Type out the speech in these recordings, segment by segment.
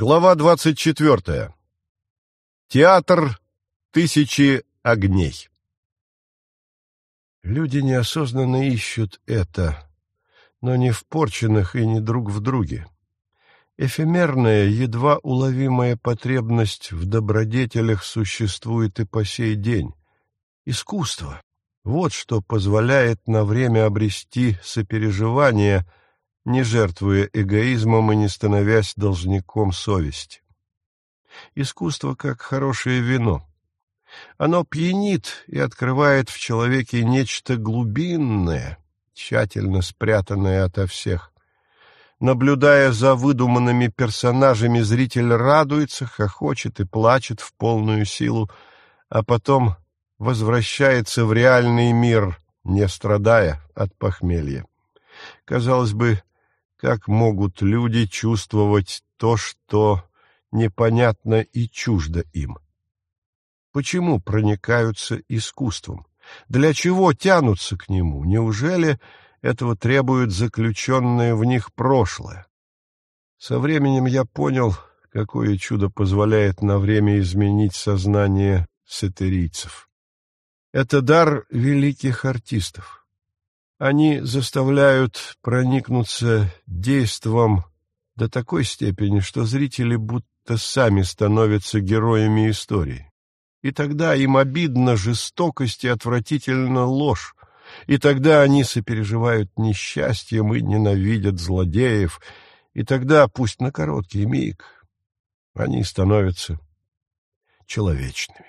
Глава двадцать четвертая. Театр тысячи огней. Люди неосознанно ищут это, но не в порченных и не друг в друге. Эфемерная, едва уловимая потребность в добродетелях существует и по сей день. Искусство — вот что позволяет на время обрести сопереживание — не жертвуя эгоизмом и не становясь должником совести. Искусство как хорошее вино. Оно пьянит и открывает в человеке нечто глубинное, тщательно спрятанное ото всех. Наблюдая за выдуманными персонажами, зритель радуется, хохочет и плачет в полную силу, а потом возвращается в реальный мир, не страдая от похмелья. Казалось бы, как могут люди чувствовать то, что непонятно и чуждо им? Почему проникаются искусством? Для чего тянутся к нему? Неужели этого требует заключенное в них прошлое? Со временем я понял, какое чудо позволяет на время изменить сознание сатирийцев. Это дар великих артистов. Они заставляют проникнуться действом до такой степени, что зрители будто сами становятся героями истории. И тогда им обидно жестокость и отвратительно ложь, и тогда они сопереживают несчастьем и ненавидят злодеев, и тогда, пусть на короткий миг, они становятся человечными.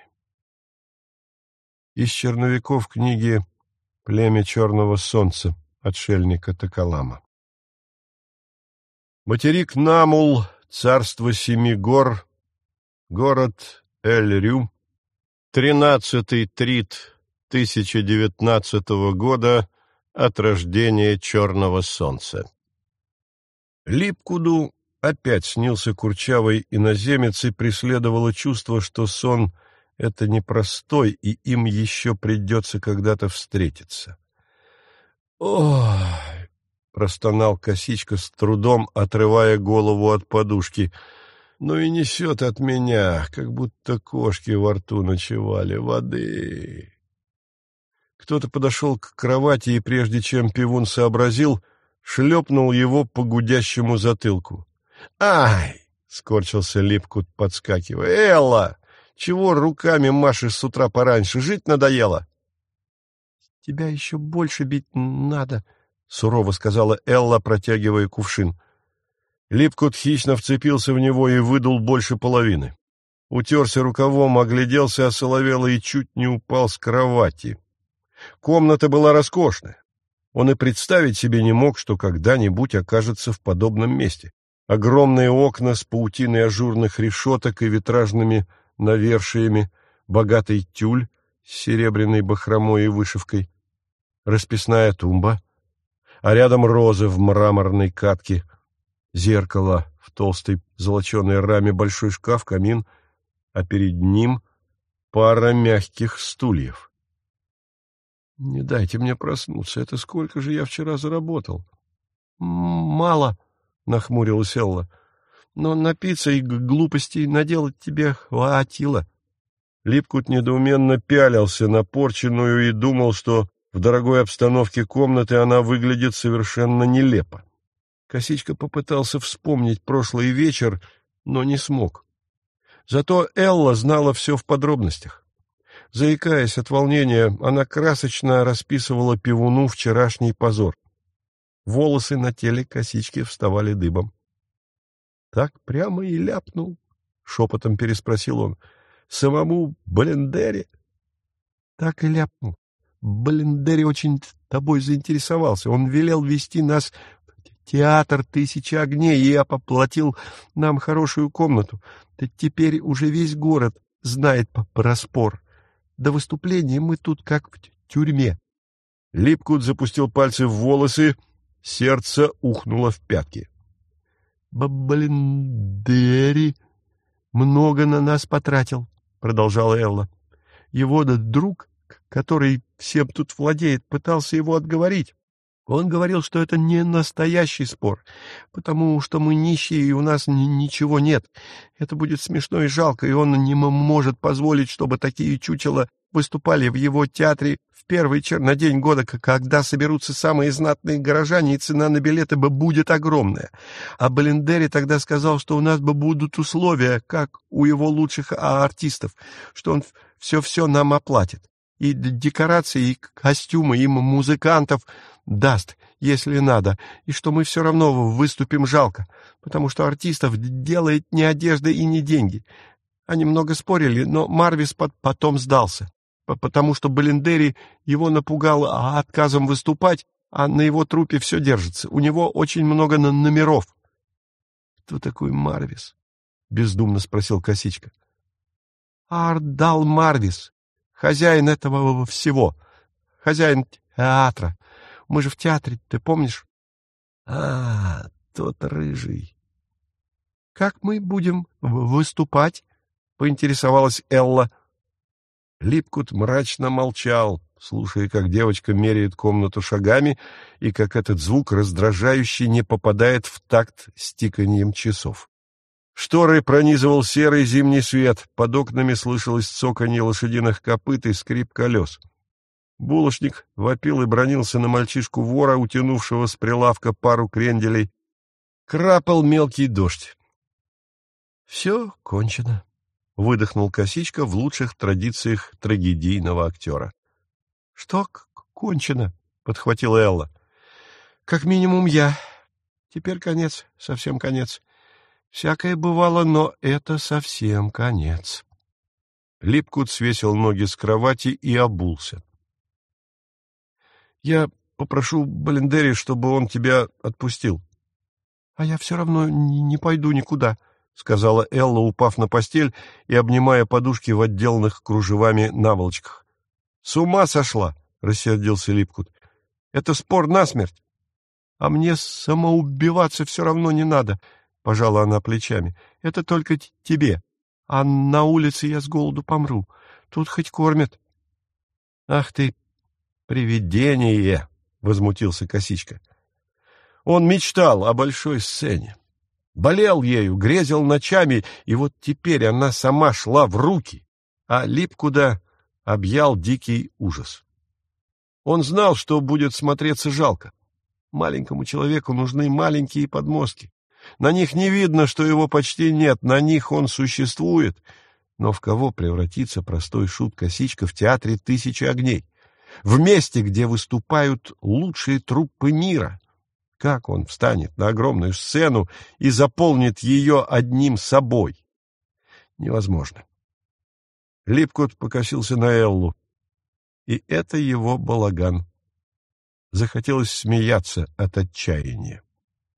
Из черновиков книги Племя Черного Солнца, отшельника Токолама. Материк Намул, царство семи гор, город Эль-Рю, тринадцатый трит 1019 года от рождения Черного Солнца. Липкуду опять снился курчавый иноземец и преследовало чувство, что сон — это непростой, и им еще придется когда-то встретиться. «Ой!» — простонал косичка с трудом, отрывая голову от подушки. «Ну и несет от меня, как будто кошки во рту ночевали, воды!» Кто-то подошел к кровати, и прежде чем пивун сообразил, шлепнул его по гудящему затылку. «Ай!» — скорчился Липкут, подскакивая. «Элла!» Чего руками машешь с утра пораньше? Жить надоело? — Тебя еще больше бить надо, — сурово сказала Элла, протягивая кувшин. Липкут хищно вцепился в него и выдул больше половины. Утерся рукавом, огляделся, осоловело и чуть не упал с кровати. Комната была роскошная. Он и представить себе не мог, что когда-нибудь окажется в подобном месте. Огромные окна с паутиной ажурных решеток и витражными навершиями, богатый тюль с серебряной бахромой и вышивкой, расписная тумба, а рядом розы в мраморной катке, зеркало в толстой золоченой раме, большой шкаф, камин, а перед ним пара мягких стульев. «Не дайте мне проснуться, это сколько же я вчера заработал?» «Мало», — нахмурилась Элла но напиться и глупостей наделать тебе хватило. Липкут недоуменно пялился на порченную и думал, что в дорогой обстановке комнаты она выглядит совершенно нелепо. Косичка попытался вспомнить прошлый вечер, но не смог. Зато Элла знала все в подробностях. Заикаясь от волнения, она красочно расписывала пивуну вчерашний позор. Волосы на теле косички вставали дыбом. — Так прямо и ляпнул? — шепотом переспросил он. — Самому Балендере? — Так и ляпнул. Балендере очень тобой заинтересовался. Он велел вести нас в театр «Тысячи огней», и я поплатил нам хорошую комнату. Теперь уже весь город знает про спор. До выступления мы тут как в тюрьме. Липкут запустил пальцы в волосы, сердце ухнуло в пятки. Баблиндери много на нас потратил, — продолжала Элла. Его друг, который всем тут владеет, пытался его отговорить. Он говорил, что это не настоящий спор, потому что мы нищие, и у нас ничего нет. Это будет смешно и жалко, и он не может позволить, чтобы такие чучела выступали в его театре в первый чернодень года, когда соберутся самые знатные горожане, и цена на билеты бы будет огромная. А Балендери тогда сказал, что у нас бы будут условия, как у его лучших артистов, что он все-все нам оплатит. И декорации, и костюмы, и музыкантов даст, если надо, и что мы все равно выступим жалко, потому что артистов делает не одежда и не деньги. Они много спорили, но Марвис потом сдался, потому что Балендери его напугал отказом выступать, а на его трупе все держится. У него очень много номеров. — Кто такой Марвис? — бездумно спросил Косичка. — Ардал Марвис, хозяин этого всего, хозяин театра. Мы же в театре, ты помнишь? — А, тот рыжий. — Как мы будем выступать? — поинтересовалась Элла. Липкут мрачно молчал, слушая, как девочка меряет комнату шагами и как этот звук раздражающий не попадает в такт с тиканьем часов. Шторы пронизывал серый зимний свет, под окнами слышалось цоканье лошадиных копыт и скрип колес. Булочник вопил и бронился на мальчишку вора, утянувшего с прилавка пару кренделей. Крапал мелкий дождь. — Все кончено, — выдохнул Косичка в лучших традициях трагедийного актера. — Что кончено? — подхватила Элла. — Как минимум я. Теперь конец, совсем конец. Всякое бывало, но это совсем конец. Липкут свесил ноги с кровати и обулся. Я попрошу Балендери, чтобы он тебя отпустил. — А я все равно не пойду никуда, — сказала Элла, упав на постель и обнимая подушки в отделанных кружевами наволочках. — С ума сошла! — рассердился Липкут. — Это спор насмерть. — А мне самоубиваться все равно не надо, — пожала она плечами. — Это только тебе. А на улице я с голоду помру. Тут хоть кормят. — Ах ты, «Привидение!» — возмутился Косичка. Он мечтал о большой сцене. Болел ею, грезил ночами, и вот теперь она сама шла в руки, а Липкуда объял дикий ужас. Он знал, что будет смотреться жалко. Маленькому человеку нужны маленькие подмостки. На них не видно, что его почти нет, на них он существует. Но в кого превратится простой шут Косичка в театре тысячи огней? в месте, где выступают лучшие труппы мира. Как он встанет на огромную сцену и заполнит ее одним собой? Невозможно. Липкот покосился на Эллу. И это его балаган. Захотелось смеяться от отчаяния.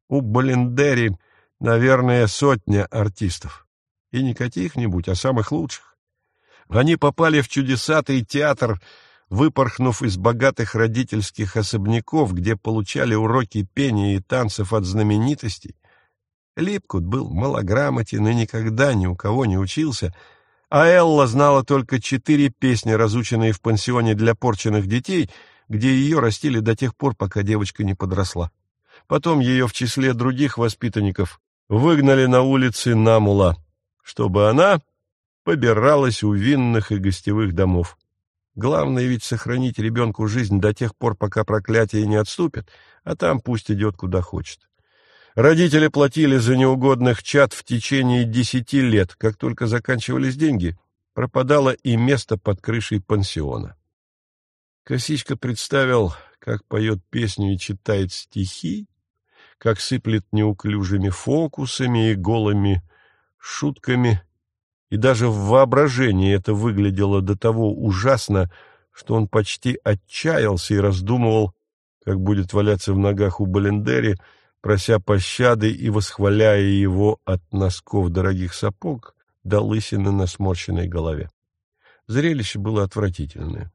У Балендери, наверное, сотня артистов. И не каких-нибудь, а самых лучших. Они попали в чудесатый театр — выпорхнув из богатых родительских особняков, где получали уроки пения и танцев от знаменитостей, Липкут был малограмотен и никогда ни у кого не учился, а Элла знала только четыре песни, разученные в пансионе для порченных детей, где ее растили до тех пор, пока девочка не подросла. Потом ее в числе других воспитанников выгнали на улицы Намула, чтобы она побиралась у винных и гостевых домов. Главное ведь сохранить ребенку жизнь до тех пор, пока проклятие не отступит, а там пусть идет куда хочет. Родители платили за неугодных чад в течение десяти лет. Как только заканчивались деньги, пропадало и место под крышей пансиона. Косичка представил, как поет песню и читает стихи, как сыплет неуклюжими фокусами и голыми шутками и даже в воображении это выглядело до того ужасно, что он почти отчаялся и раздумывал, как будет валяться в ногах у Балендери, прося пощады и восхваляя его от носков дорогих сапог до лысины на сморщенной голове. Зрелище было отвратительное.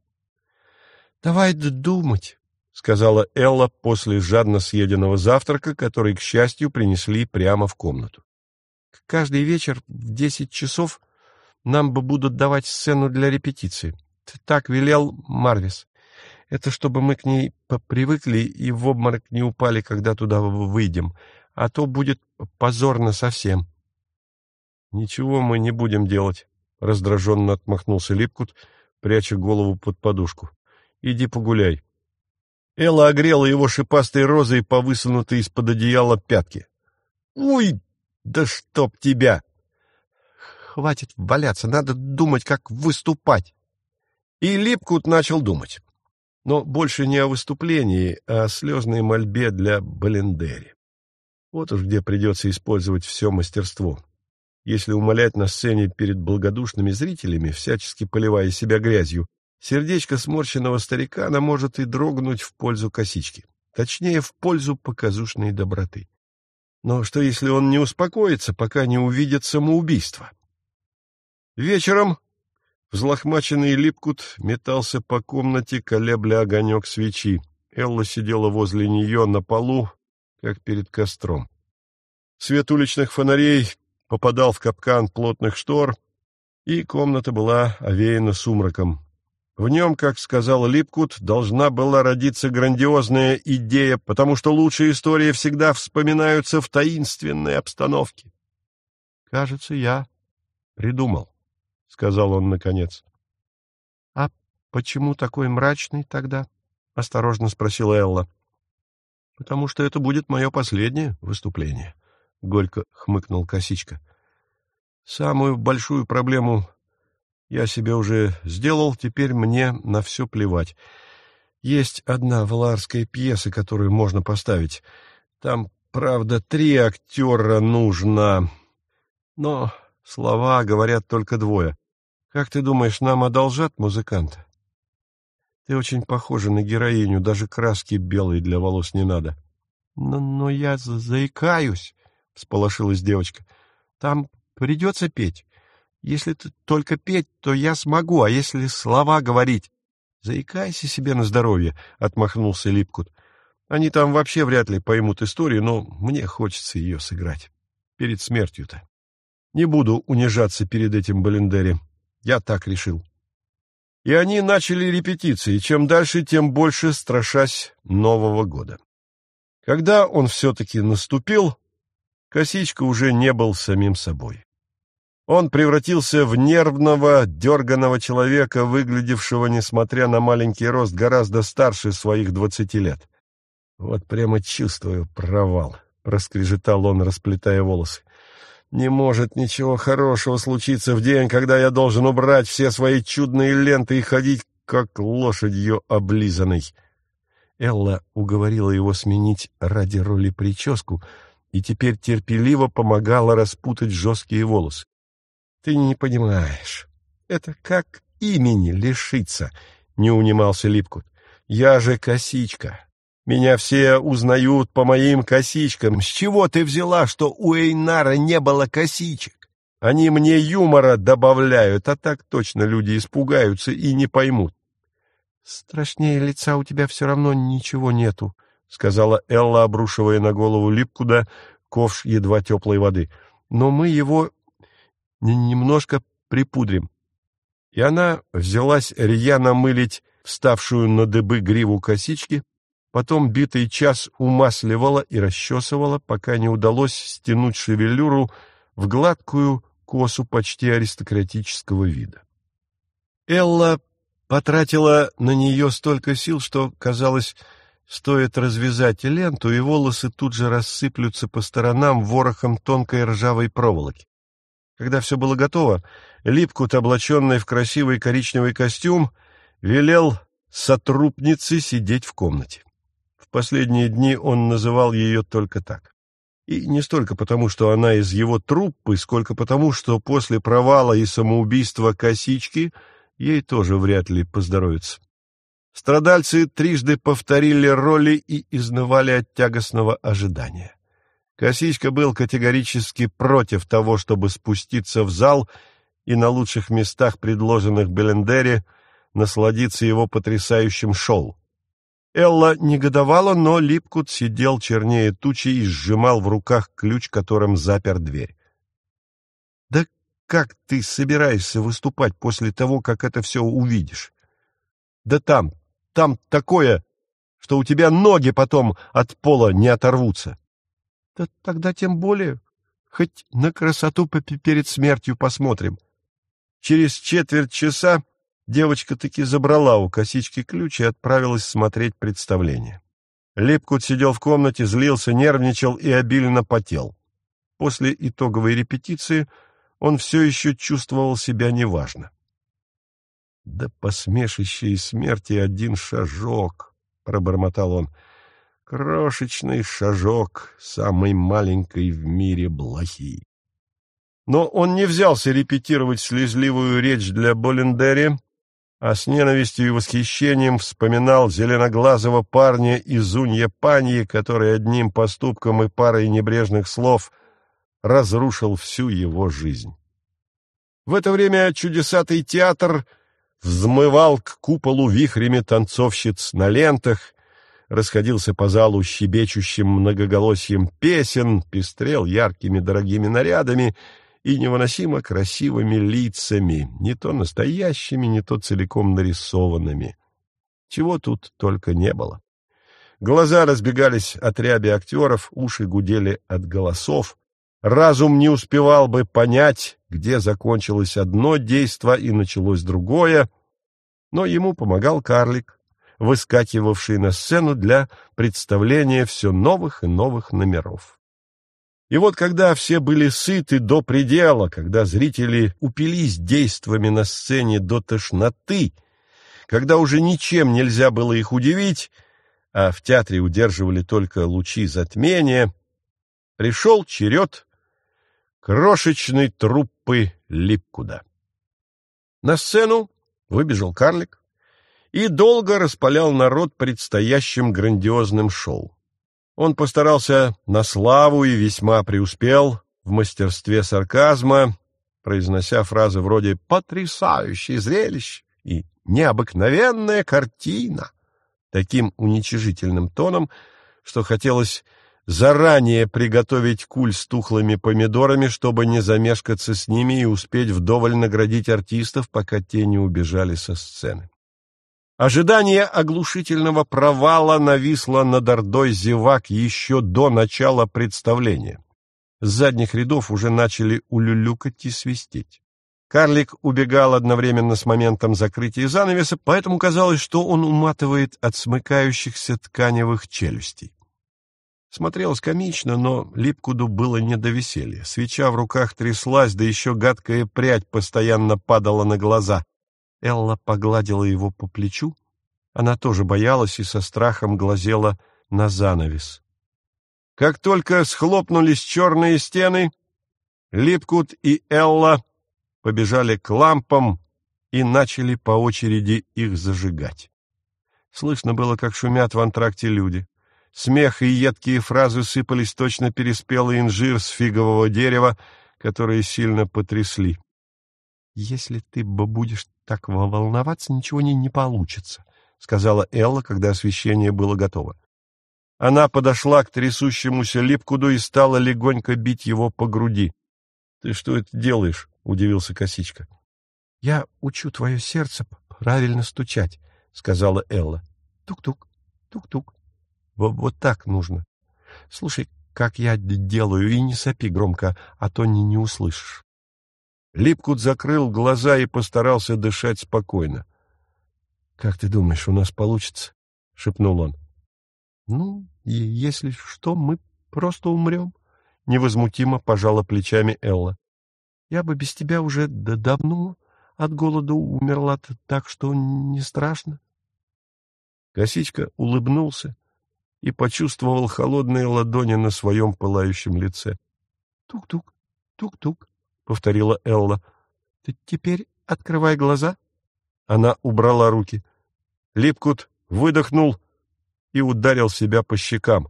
— Давай думать, — сказала Элла после жадно съеденного завтрака, который, к счастью, принесли прямо в комнату. — Каждый вечер в десять часов нам бы будут давать сцену для репетиции. Так велел Марвис. Это чтобы мы к ней привыкли и в обморок не упали, когда туда выйдем, а то будет позорно совсем. — Ничего мы не будем делать, — раздраженно отмахнулся Липкут, пряча голову под подушку. — Иди погуляй. Элла огрела его шипастой розой по высунутой из-под одеяла пятки. — Уй, да чтоб тебя! Хватит валяться, надо думать, как выступать. И Липкут начал думать. Но больше не о выступлении, а о слезной мольбе для Балендери. Вот уж где придется использовать все мастерство. Если умолять на сцене перед благодушными зрителями, всячески поливая себя грязью, сердечко сморщенного старика она может и дрогнуть в пользу косички. Точнее, в пользу показушной доброты. Но что, если он не успокоится, пока не увидит самоубийство? Вечером взлохмаченный Липкут метался по комнате, колебля огонек свечи. Элла сидела возле нее на полу, как перед костром. Свет уличных фонарей попадал в капкан плотных штор, и комната была овеяна сумраком. В нем, как сказал Липкут, должна была родиться грандиозная идея, потому что лучшие истории всегда вспоминаются в таинственной обстановке. «Кажется, я придумал», — сказал он наконец. «А почему такой мрачный тогда?» — осторожно спросила Элла. «Потому что это будет мое последнее выступление», — горько хмыкнул Косичка. «Самую большую проблему я себе уже сделал, теперь мне на все плевать. Есть одна валаарская пьеса, которую можно поставить. Там, правда, три актера нужно, но слова говорят только двое. Как ты думаешь, нам одолжат музыканта? Ты очень похожа на героиню, даже краски белой для волос не надо. Но, но я заикаюсь, — всполошилась девочка. Там придется петь. Если ты только петь, то я смогу, а если слова говорить... — Заикайся себе на здоровье, — отмахнулся Липкут. — Они там вообще вряд ли поймут историю, но мне хочется ее сыграть. Перед смертью-то. Не буду унижаться перед этим Балендери. Я так решил. И они начали репетиции, чем дальше, тем больше страшась Нового года. Когда он все-таки наступил, Косичка уже не был самим собой. Он превратился в нервного, дерганого человека, выглядевшего, несмотря на маленький рост, гораздо старше своих двадцати лет. «Вот прямо чувствую провал», — проскрежетал он, расплетая волосы. «Не может ничего хорошего случиться в день, когда я должен убрать все свои чудные ленты и ходить, как лошадью облизанной». Элла уговорила его сменить ради роли прическу и теперь терпеливо помогала распутать жесткие волосы. Ты не понимаешь. Это как имени лишиться, — не унимался Липкут. Я же косичка. Меня все узнают по моим косичкам. С чего ты взяла, что у Эйнара не было косичек? Они мне юмора добавляют, а так точно люди испугаются и не поймут. — Страшнее лица у тебя все равно ничего нету, — сказала Элла, обрушивая на голову Липкуда ковш едва теплой воды. — Но мы его немножко припудрим. И она взялась рьяно мылить вставшую на дыбы гриву косички, потом битый час умасливала и расчесывала, пока не удалось стянуть шевелюру в гладкую косу почти аристократического вида. Элла потратила на нее столько сил, что, казалось, стоит развязать ленту, и волосы тут же рассыплются по сторонам ворохом тонкой ржавой проволоки. Когда все было готово, Липкут, облаченный в красивый коричневый костюм, велел сотрупнице сидеть в комнате. Последние дни он называл ее только так. И не столько потому, что она из его труппы, сколько потому, что после провала и самоубийства косички ей тоже вряд ли поздоровится. Страдальцы трижды повторили роли и изнывали от тягостного ожидания. Косичка был категорически против того, чтобы спуститься в зал и на лучших местах, предложенных Белендере, насладиться его потрясающим шоу. Элла негодовала, но Липкут сидел чернее тучи и сжимал в руках ключ, которым запер дверь. — Да как ты собираешься выступать после того, как это все увидишь? — Да там, там такое, что у тебя ноги потом от пола не оторвутся. — Да тогда тем более. Хоть на красоту перед смертью посмотрим. Через четверть часа девочка таки забрала у косички ключ и отправилась смотреть представление. Липкут сидел в комнате, злился, нервничал и обильно потел. После итоговой репетиции он все еще чувствовал себя неважно. «Да посмешище смерти один шажок», — пробормотал он, — «крошечный шажок самой маленькой в мире блохи». Но он не взялся репетировать слезливую речь для Болендери, а с ненавистью и восхищением вспоминал зеленоглазого парня из Унья-Паньи, который одним поступком и парой небрежных слов разрушил всю его жизнь. В это время чудесатый театр взмывал к куполу вихрями танцовщиц на лентах, расходился по залу щебечущим многоголосием песен, пестрел яркими дорогими нарядами и невыносимо красивыми лицами, не то настоящими, не то целиком нарисованными. Чего тут только не было. Глаза разбегались от ряби актеров, уши гудели от голосов, разум не успевал бы понять, где закончилось одно действо и началось другое, но ему помогал карлик, выскакивавший на сцену для представления все новых и новых номеров. И вот когда все были сыты до предела, когда зрители упились действами на сцене до тошноты, когда уже ничем нельзя было их удивить, а в театре удерживали только лучи затмения, пришел черед крошечной труппы Липкуда. На сцену выбежал карлик и долго распалял народ предстоящим грандиозным шоу. Он постарался на славу и весьма преуспел в мастерстве сарказма, произнося фразы вроде «потрясающее зрелище» и «необыкновенная картина» таким уничижительным тоном, что хотелось заранее приготовить куль с тухлыми помидорами, чтобы не замешкаться с ними и успеть вдоволь наградить артистов, пока те не убежали со сцены. Ожидание оглушительного провала нависло над ордой зевак еще до начала представления. С задних рядов уже начали улюлюкать и свистеть. Карлик убегал одновременно с моментом закрытия занавеса, поэтому казалось, что он уматывает от смыкающихся тканевых челюстей. Смотрелось комично, но Липкуду было не до веселья. Свеча в руках тряслась, да еще гадкая прядь постоянно падала на глаза. Элла погладила его по плечу. Она тоже боялась и со страхом глазела на занавес. Как только схлопнулись черные стены, Липкут и Элла побежали к лампам и начали по очереди их зажигать. Слышно было, как шумят в антракте люди. Смех и едкие фразы сыпались точно переспелый инжир с фигового дерева, которые сильно потрясли. — Если ты будешь так волноваться, ничего не, не получится, — сказала Элла, когда освещение было готово. Она подошла к трясущемуся Липкуду и стала легонько бить его по груди. — Ты что это делаешь? — удивился Косичка. — Я учу твое сердце правильно стучать, — сказала Элла. Тук-тук, тук-тук. Вот так нужно. Слушай, как я делаю, и не сопи громко, а то не, не услышишь. Липкут закрыл глаза и постарался дышать спокойно. — Как ты думаешь, у нас получится? — шепнул он. — Ну, если что, мы просто умрем, — невозмутимо пожала плечами Элла. — Я бы без тебя уже да давно от голода умерла так, что не страшно. Косичка улыбнулся и почувствовал холодные ладони на своем пылающем лице. «Тук-тук, тук-тук», — повторила Элла. «Ты теперь открывай глаза». Она убрала руки. Липкут выдохнул и ударил себя по щекам.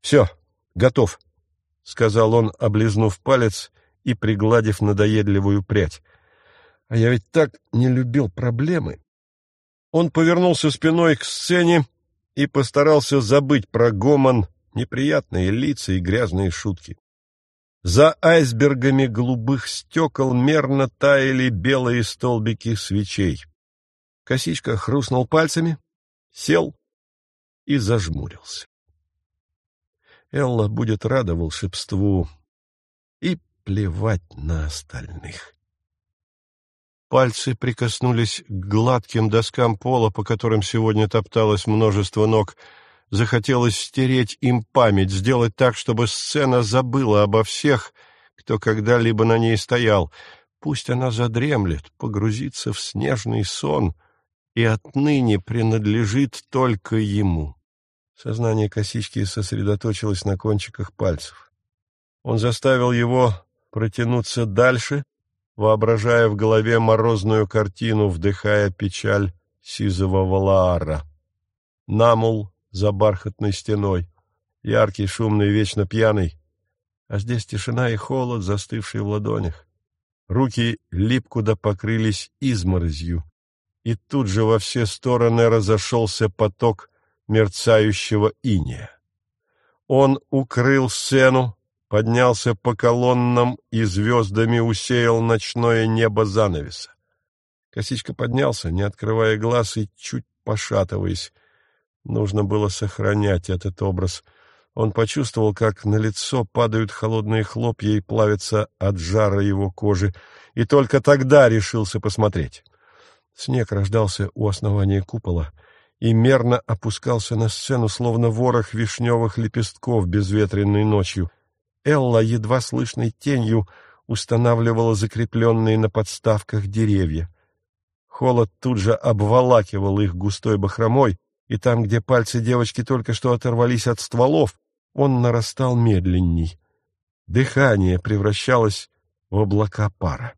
«Все, готов», — сказал он, облизнув палец и пригладив надоедливую прядь. «А я ведь так не любил проблемы». Он повернулся спиной к сцене и постарался забыть про гомон, неприятные лица и грязные шутки. За айсбергами голубых стекол мерно таяли белые столбики свечей. Косичка хрустнул пальцами, сел и зажмурился. Элла будет рада волшебству и плевать на остальных. Пальцы прикоснулись к гладким доскам пола, по которым сегодня топталось множество ног. Захотелось стереть им память, сделать так, чтобы сцена забыла обо всех, кто когда-либо на ней стоял. Пусть она задремлет, погрузится в снежный сон и отныне принадлежит только ему. Сознание косички сосредоточилось на кончиках пальцев. Он заставил его протянуться дальше, воображая в голове морозную картину, вдыхая печаль сизого валаара. Намул за бархатной стеной, яркий, шумный, вечно пьяный, а здесь тишина и холод, застывшие в ладонях. Руки липкуда покрылись изморозью, и тут же во все стороны разошелся поток мерцающего иния. Он укрыл сцену, поднялся по колоннам и звездами усеял ночное небо занавеса. Косичка поднялся, не открывая глаз и чуть пошатываясь. Нужно было сохранять этот образ. Он почувствовал, как на лицо падают холодные хлопья и плавятся от жара его кожи, и только тогда решился посмотреть. Снег рождался у основания купола и мерно опускался на сцену, словно ворох вишневых лепестков безветренной ночью — Элла едва слышной тенью устанавливала закрепленные на подставках деревья. Холод тут же обволакивал их густой бахромой, и там, где пальцы девочки только что оторвались от стволов, он нарастал медленней. Дыхание превращалось в облака пара.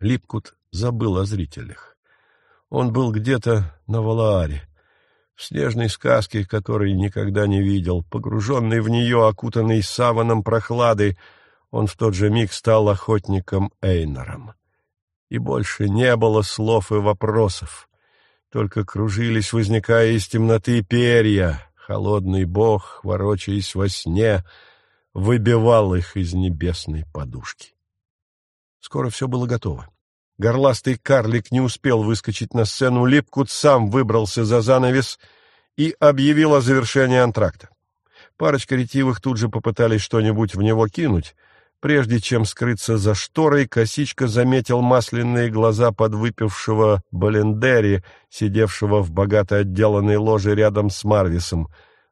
Липкут забыл о зрителях. Он был где-то на Валааре в снежной сказке, которой никогда не видел, погруженный в нее, окутанный саваном прохлады, он в тот же миг стал охотником Эйнором. И больше не было слов и вопросов, только кружились, возникая из темноты перья, холодный бог, ворочаясь во сне, выбивал их из небесной подушки. Скоро все было готово. Горластый карлик не успел выскочить на сцену, Липкут сам выбрался за занавес и объявил о завершении антракта. Парочка ретивых тут же попытались что-нибудь в него кинуть. Прежде чем скрыться за шторой, Косичка заметил масляные глаза подвыпившего Балендери, сидевшего в богато отделанной ложе рядом с Марвисом.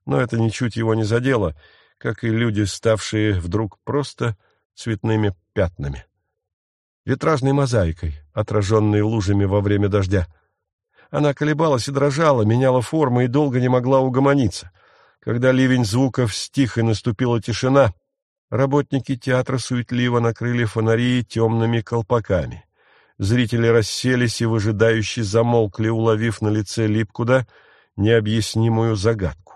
Но это ничуть его не задело, как и люди, ставшие вдруг просто цветными пятнами витражной мозаикой, отраженной лужами во время дождя. Она колебалась и дрожала, меняла формы и долго не могла угомониться. Когда ливень звуков стих и наступила тишина, работники театра суетливо накрыли фонари темными колпаками. Зрители расселись и выжидающе замолкли, уловив на лице Липкуда необъяснимую загадку.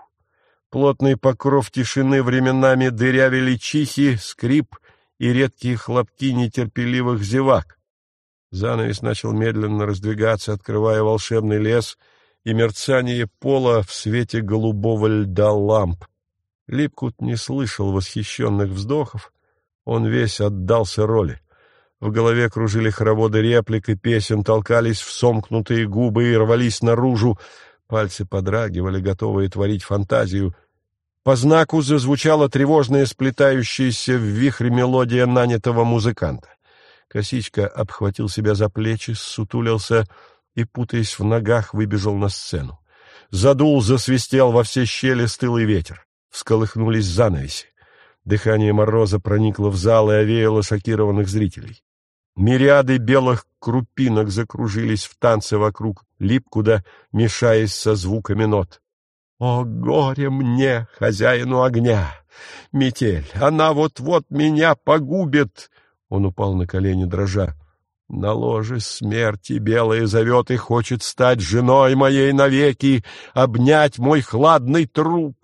Плотный покров тишины временами дырявили чихи, скрип и редкие хлопки нетерпеливых зевак. Занавес начал медленно раздвигаться, открывая волшебный лес и мерцание пола в свете голубого льда ламп. Липкут не слышал восхищенных вздохов, он весь отдался роли. В голове кружили хороводы реплик и песен, толкались в сомкнутые губы и рвались наружу. Пальцы подрагивали, готовые творить фантазию. По знаку зазвучала тревожная сплетающаяся в вихре мелодия нанятого музыканта. Косичка обхватил себя за плечи, сутулился и, путаясь в ногах, выбежал на сцену. Задул, засвистел во все щели стылый ветер. Всколыхнулись занавеси. Дыхание мороза проникло в зал и овеяло шокированных зрителей. Мириады белых крупинок закружились в танце вокруг липкуда, мешаясь со звуками нот. О, горе мне, хозяину огня! Метель, она вот-вот меня погубит! Он упал на колени, дрожа. На ложе смерти белая зовет и хочет стать женой моей навеки, обнять мой хладный труп,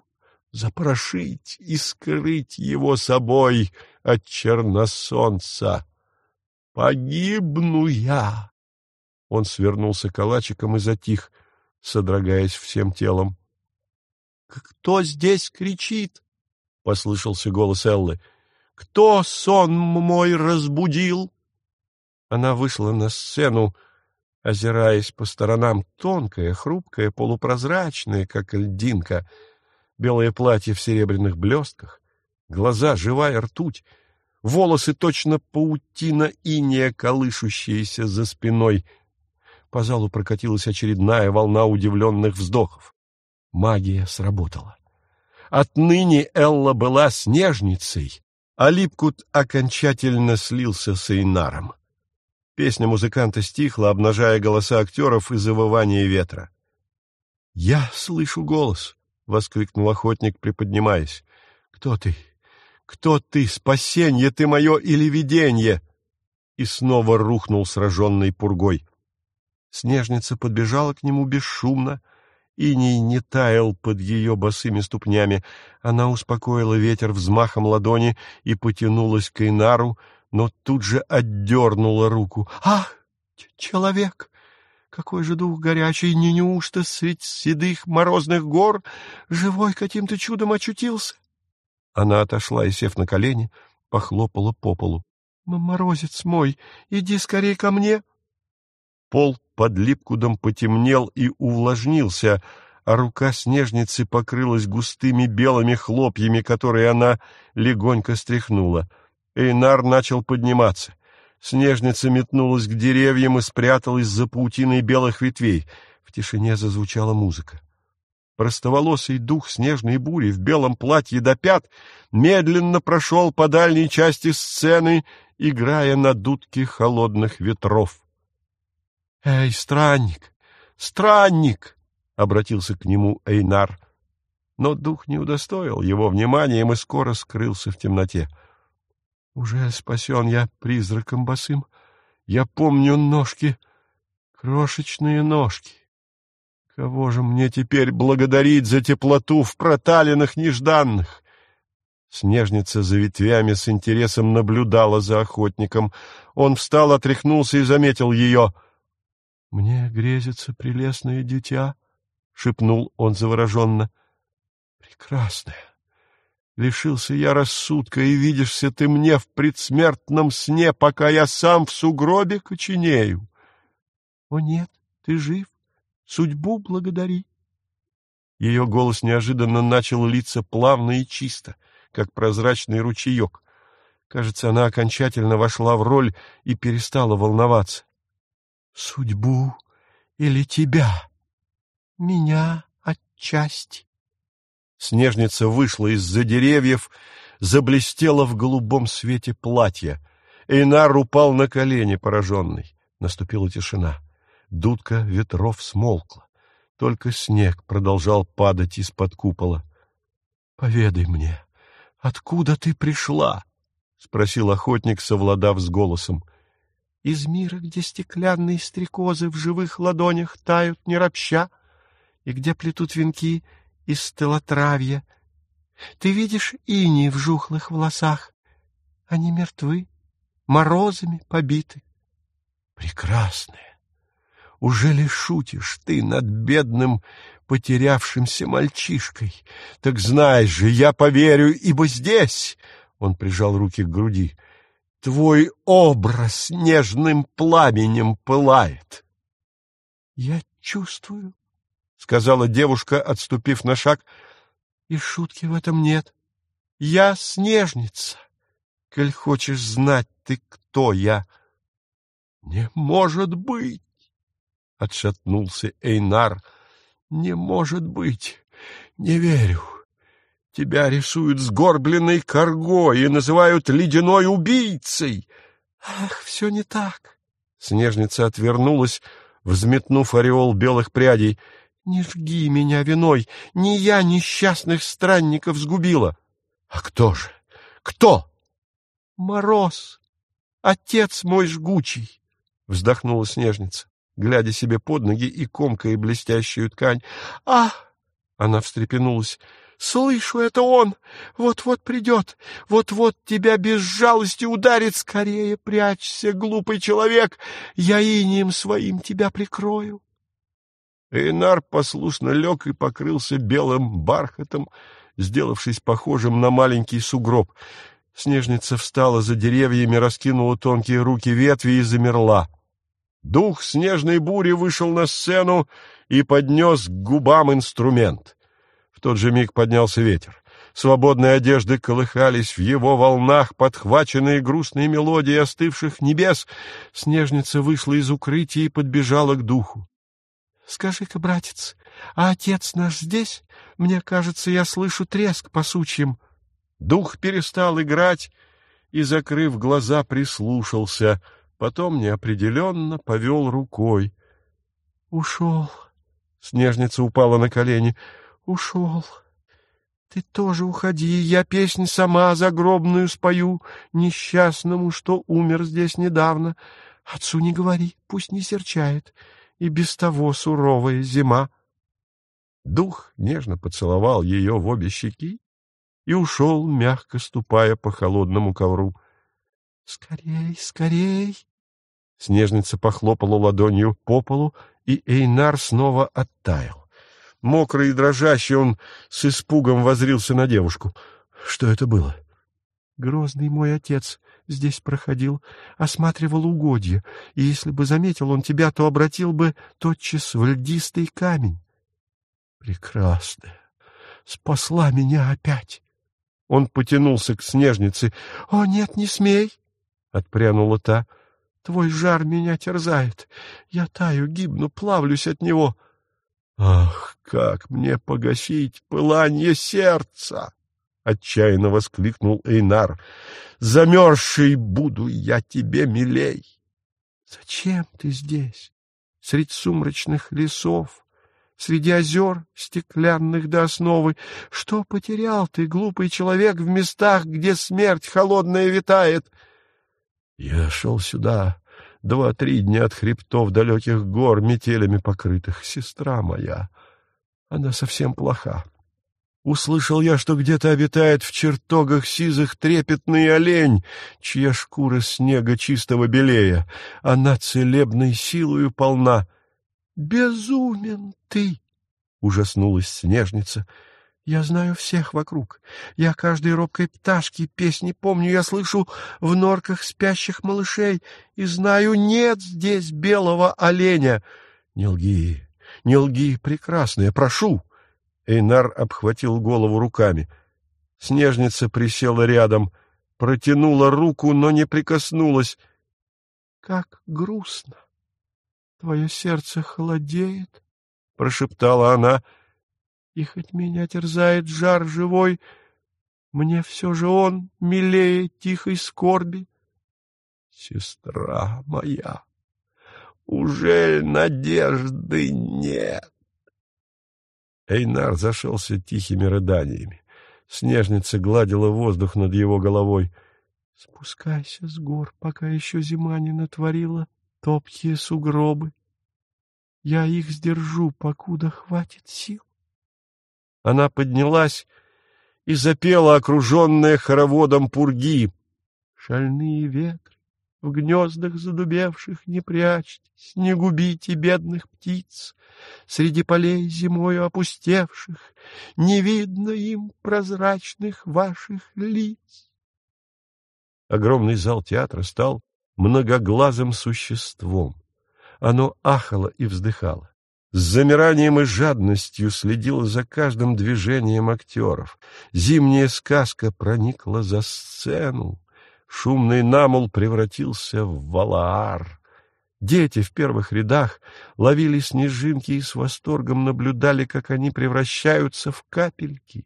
запрошить и скрыть его собой от черносолнца. Погибну я! Он свернулся калачиком и затих, содрогаясь всем телом. «Кто здесь кричит?» — послышался голос Эллы. «Кто сон мой разбудил?» Она вышла на сцену, озираясь по сторонам, тонкая, хрупкая, полупрозрачная, как льдинка, белое платье в серебряных блестках, глаза — живая ртуть, волосы точно паутина иния, колышущиеся за спиной. По залу прокатилась очередная волна удивленных вздохов. Магия сработала. Отныне Элла была снежницей, а Липкут окончательно слился с Эйнаром. Песня музыканта стихла, обнажая голоса актеров и завывание ветра. — Я слышу голос! — воскликнул охотник, приподнимаясь. — Кто ты? Кто ты? Спасенье ты мое или виденье? И снова рухнул сраженный пургой. Снежница подбежала к нему бесшумно, Иней не таял под ее босыми ступнями. Она успокоила ветер взмахом ладони и потянулась к Инару, но тут же отдернула руку. «Ах, человек! Какой же дух горячий! Не неужто средь седых морозных гор живой каким-то чудом очутился?» Она отошла и, сев на колени, похлопала по полу. «Морозец мой, иди скорее ко мне!» Пол под липкудом потемнел и увлажнился, а рука снежницы покрылась густыми белыми хлопьями, которые она легонько стряхнула. Эйнар начал подниматься. Снежница метнулась к деревьям и спряталась за паутиной белых ветвей. В тишине зазвучала музыка. Простоволосый дух снежной бури в белом платье до пят медленно прошел по дальней части сцены, играя на дудке холодных ветров. — Эй, странник! Странник! — обратился к нему Эйнар. Но дух не удостоил его вниманием и скоро скрылся в темноте. — Уже спасен я призраком босым. Я помню ножки, крошечные ножки. Кого же мне теперь благодарить за теплоту в проталинах нежданных? Снежница за ветвями с интересом наблюдала за охотником. Он встал, отряхнулся и заметил ее —— Мне грезится прелестное дитя, — шепнул он завороженно. — Прекрасная. Лишился я рассудка, и видишься ты мне в предсмертном сне, пока я сам в сугробе коченею. — О нет, ты жив, судьбу благодари. Ее голос неожиданно начал литься плавно и чисто, как прозрачный ручеек. Кажется, она окончательно вошла в роль и перестала волноваться судьбу или тебя? Меня отчасти. Снежница вышла из-за деревьев, заблестела в голубом свете платья. Эйнар упал на колени, пораженный. Наступила тишина. Дудка ветров смолкла. Только снег продолжал падать из-под купола. — Поведай мне, откуда ты пришла? — спросил охотник, совладав с голосом из мира, где стеклянные стрекозы в живых ладонях тают не ропща, и где плетут венки из стелотравья. Ты видишь ини в жухлых волосах. Они мертвы, морозами побиты. Прекрасная! Уже ли шутишь ты над бедным потерявшимся мальчишкой? Так знаешь же, я поверю, ибо здесь... Он прижал руки к груди. Твой образ нежным пламенем пылает. — Я чувствую, — сказала девушка, отступив на шаг, — и шутки в этом нет. Я снежница, коль хочешь знать ты, кто я. — Не может быть! — отшатнулся Эйнар. — Не может быть! Не верю! — Тебя рисуют сгорбленной коргой и называют ледяной убийцей. Ах, все не так. Снежница отвернулась, взметнув ореол белых прядей. Не жги меня виной, не я несчастных странников сгубила. А кто же? Кто? Мороз, отец мой жгучий, вздохнула снежница, глядя себе под ноги и комкая блестящую ткань. Ах! Она встрепенулась. Слышу, это он! Вот-вот придет! Вот-вот тебя без жалости ударит! Скорее прячься, глупый человек! Я инием своим тебя прикрою!» Эйнар послушно лег и покрылся белым бархатом, сделавшись похожим на маленький сугроб. Снежница встала за деревьями, раскинула тонкие руки ветви и замерла. Дух снежной бури вышел на сцену и поднес к губам инструмент. В тот же миг поднялся ветер. Свободные одежды колыхались в его волнах, подхваченные грустной мелодией остывших небес. Снежница вышла из укрытия и подбежала к духу. — Скажи-ка, братец, а отец наш здесь? Мне кажется, я слышу треск по сучьям. Дух перестал играть и, закрыв глаза, прислушался, потом неопределенно повел рукой. — Ушел. Снежница упала на колени. — Ушел. Ты тоже уходи, я песнь сама загробную спою, несчастному, что умер здесь недавно. Отцу не говори, пусть не серчает, и без того суровая зима. Дух нежно поцеловал ее в обе щеки и ушел, мягко ступая по холодному ковру. — Скорей, скорей! Снежница похлопала ладонью по полу, и Эйнар снова оттаял. Мокрый и дрожащий, он с испугом возрился на девушку. Что это было? Грозный мой отец здесь проходил, осматривал угодья, и если бы заметил он тебя, то обратил бы тотчас в льдистый камень. Прекрасная! Спасла меня опять! Он потянулся к снежнице. — О, нет, не смей! — отпрянула та. — Твой жар меня терзает. Я таю, гибну, плавлюсь от него. — «Ах, как мне погасить пылание сердца!» — отчаянно воскликнул Эйнар. «Замерзший буду я тебе милей!» «Зачем ты здесь, среди сумрачных лесов, среди озер, стеклянных до основы? Что потерял ты, глупый человек, в местах, где смерть холодная витает?» «Я шел сюда, два-три дня от хребтов далеких гор, метелями покрытых. Сестра моя, она совсем плоха. Услышал я, что где-то обитает в чертогах сизых трепетный олень, чья шкура снега чистого белея. Она целебной силою полна. «Безумен ты!» — ужаснулась снежница — я знаю всех вокруг. Я каждой робкой пташки песни помню. Я слышу в норках спящих малышей и знаю, нет здесь белого оленя. Не лги, не лги, прекрасная, прошу. Эйнар обхватил голову руками. Снежница присела рядом, протянула руку, но не прикоснулась. Как грустно! Твое сердце холодеет, — прошептала она, — и хоть меня терзает жар живой, мне все же он милее тихой скорби. Сестра моя, ужель надежды нет? Эйнар зашелся тихими рыданиями. Снежница гладила воздух над его головой. — Спускайся с гор, пока еще зима не натворила топкие сугробы. Я их сдержу, покуда хватит сил. Она поднялась и запела, окруженная хороводом пурги. Шальные ветры, в гнездах задубевших не прячьтесь, не губите бедных птиц. Среди полей зимою опустевших не видно им прозрачных ваших лиц. Огромный зал театра стал многоглазым существом. Оно ахало и вздыхало с замиранием и жадностью следила за каждым движением актеров. Зимняя сказка проникла за сцену. Шумный намул превратился в валаар. Дети в первых рядах ловили снежинки и с восторгом наблюдали, как они превращаются в капельки.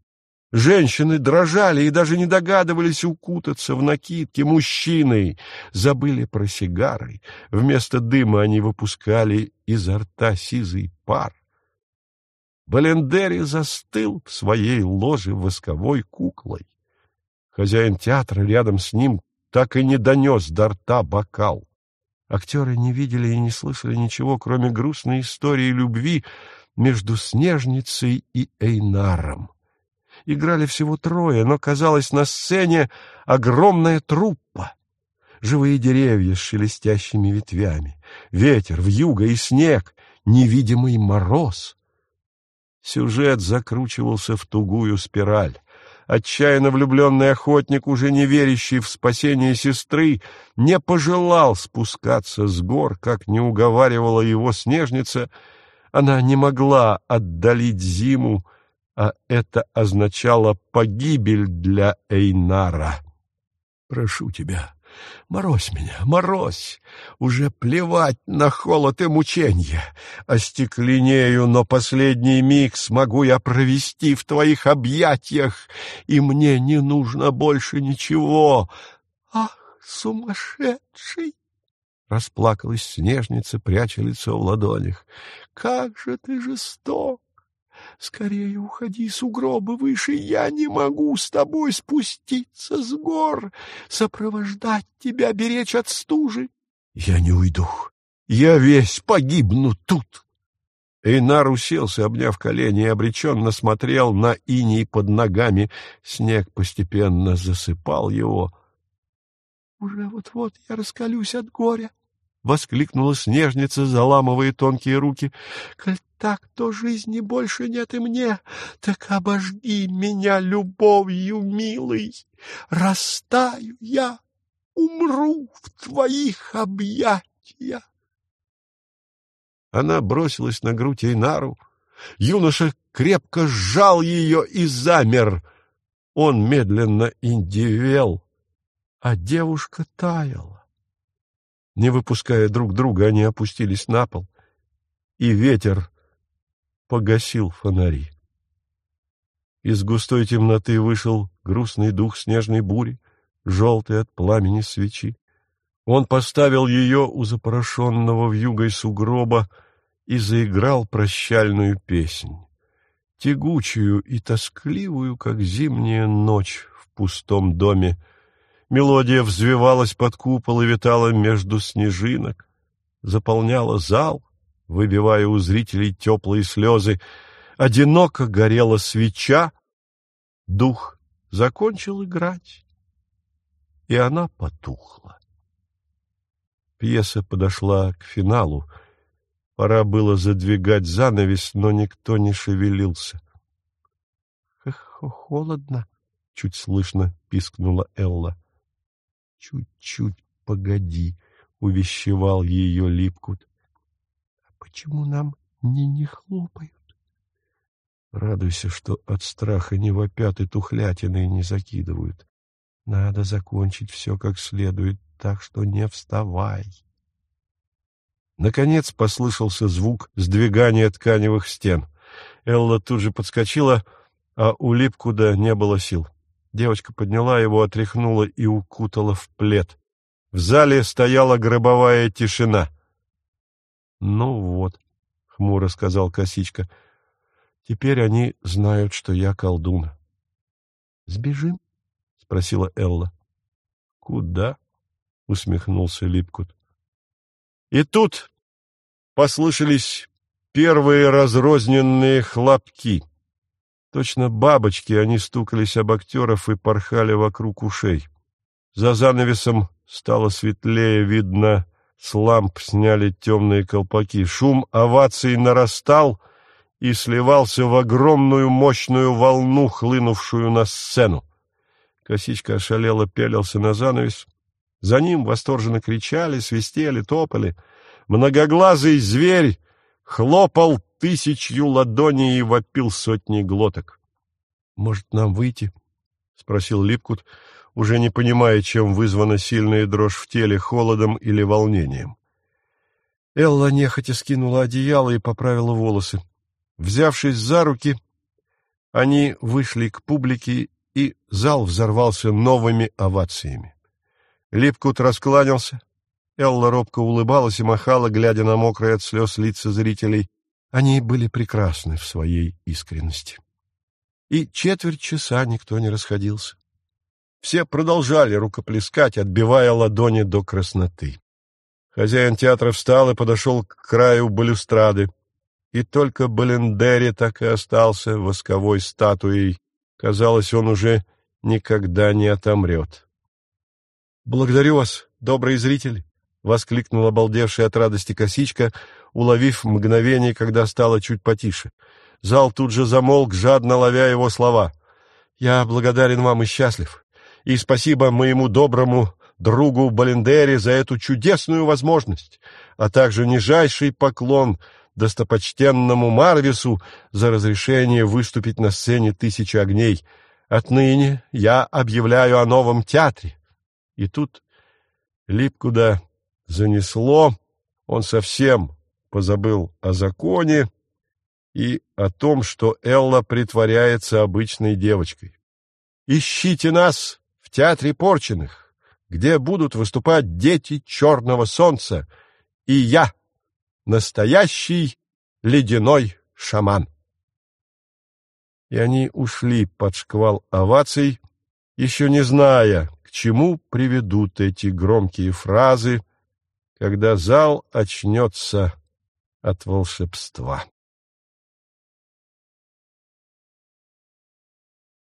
Женщины дрожали и даже не догадывались укутаться в накидки. Мужчины забыли про сигары. Вместо дыма они выпускали изо рта сизый пар. Балендери застыл в своей ложе восковой куклой. Хозяин театра рядом с ним так и не донес до рта бокал. Актеры не видели и не слышали ничего, кроме грустной истории любви между Снежницей и Эйнаром играли всего трое, но, казалось, на сцене огромная труппа. Живые деревья с шелестящими ветвями, ветер, вьюга и снег, невидимый мороз. Сюжет закручивался в тугую спираль. Отчаянно влюбленный охотник, уже не верящий в спасение сестры, не пожелал спускаться с гор, как не уговаривала его снежница. Она не могла отдалить зиму, а это означало погибель для Эйнара. «Прошу тебя, Морозь меня, морозь! Уже плевать на холод и мученье. Остекленею, но последний миг смогу я провести в твоих объятиях, и мне не нужно больше ничего. Ах, сумасшедший! Расплакалась снежница, пряча лицо в ладонях. Как же ты жесток! Скорее уходи, сугробы выше, я не могу с тобой спуститься с гор, сопровождать тебя, беречь от стужи. Я не уйду, я весь погибну тут. Эйнар уселся, обняв колени, и обреченно смотрел на иней под ногами. Снег постепенно засыпал его. — Уже вот-вот я раскалюсь от горя, — воскликнула снежница, заламывая тонкие руки. — Коль так, то жизни больше нет и мне. Так обожги меня любовью, милый. Растаю я, умру в твоих объятиях. Она бросилась на грудь Эйнару. Юноша крепко сжал ее и замер. Он медленно индивел, а девушка таяла. Не выпуская друг друга, они опустились на пол, и ветер погасил фонари. Из густой темноты вышел грустный дух снежной бури, желтый от пламени свечи. Он поставил ее у запорошенного вьюгой сугроба и заиграл прощальную песнь, тягучую и тоскливую, как зимняя ночь в пустом доме, Мелодия взвивалась под купол и витала между снежинок, заполняла зал, выбивая у зрителей теплые слезы. Одиноко горела свеча, дух закончил играть, и она потухла. Пьеса подошла к финалу. Пора было задвигать занавес, но никто не шевелился. — Холодно, — чуть слышно пискнула Элла. Чуть-чуть погоди, — увещевал ее Липкут. — А почему нам не не хлопают? Радуйся, что от страха не вопят и тухлятины не закидывают. Надо закончить все как следует, так что не вставай. Наконец послышался звук сдвигания тканевых стен. Элла тут же подскочила, а у Липкуда не было сил. Девочка подняла его, отряхнула и укутала в плед. В зале стояла гробовая тишина. — Ну вот, — хмуро сказал Косичка, — теперь они знают, что я колдун. — Сбежим? — спросила Элла. — Куда? — усмехнулся Липкут. И тут послышались первые разрозненные хлопки. Точно бабочки они стукались об актеров и порхали вокруг ушей. За занавесом стало светлее, видно, с ламп сняли темные колпаки. Шум оваций нарастал и сливался в огромную мощную волну, хлынувшую на сцену. Косичка ошалело пялился на занавес. За ним восторженно кричали, свистели, топали. Многоглазый зверь хлопал тысячью ладоней и вопил сотни глоток. — Может, нам выйти? — спросил Липкут, уже не понимая, чем вызвана сильная дрожь в теле, холодом или волнением. Элла нехотя скинула одеяло и поправила волосы. Взявшись за руки, они вышли к публике, и зал взорвался новыми овациями. Липкут раскланялся. Элла робко улыбалась и махала, глядя на мокрые от слез лица зрителей. Они были прекрасны в своей искренности. И четверть часа никто не расходился. Все продолжали рукоплескать, отбивая ладони до красноты. Хозяин театра встал и подошел к краю балюстрады. И только Балендери так и остался восковой статуей. Казалось, он уже никогда не отомрет. — Благодарю вас, добрые зрители! — воскликнул обалдевший от радости косичка, уловив мгновение, когда стало чуть потише. Зал тут же замолк, жадно ловя его слова. Я благодарен вам и счастлив. И спасибо моему доброму другу Балендере за эту чудесную возможность, а также нижайший поклон достопочтенному Марвису за разрешение выступить на сцене «Тысячи огней». Отныне я объявляю о новом театре. И тут Липкуда занесло, он совсем позабыл о законе и о том, что Элла притворяется обычной девочкой. «Ищите нас в Театре Порченых, где будут выступать дети Черного Солнца, и я, настоящий ледяной шаман». И они ушли под шквал оваций, еще не зная, к чему приведут эти громкие фразы, когда зал очнется от волшебства.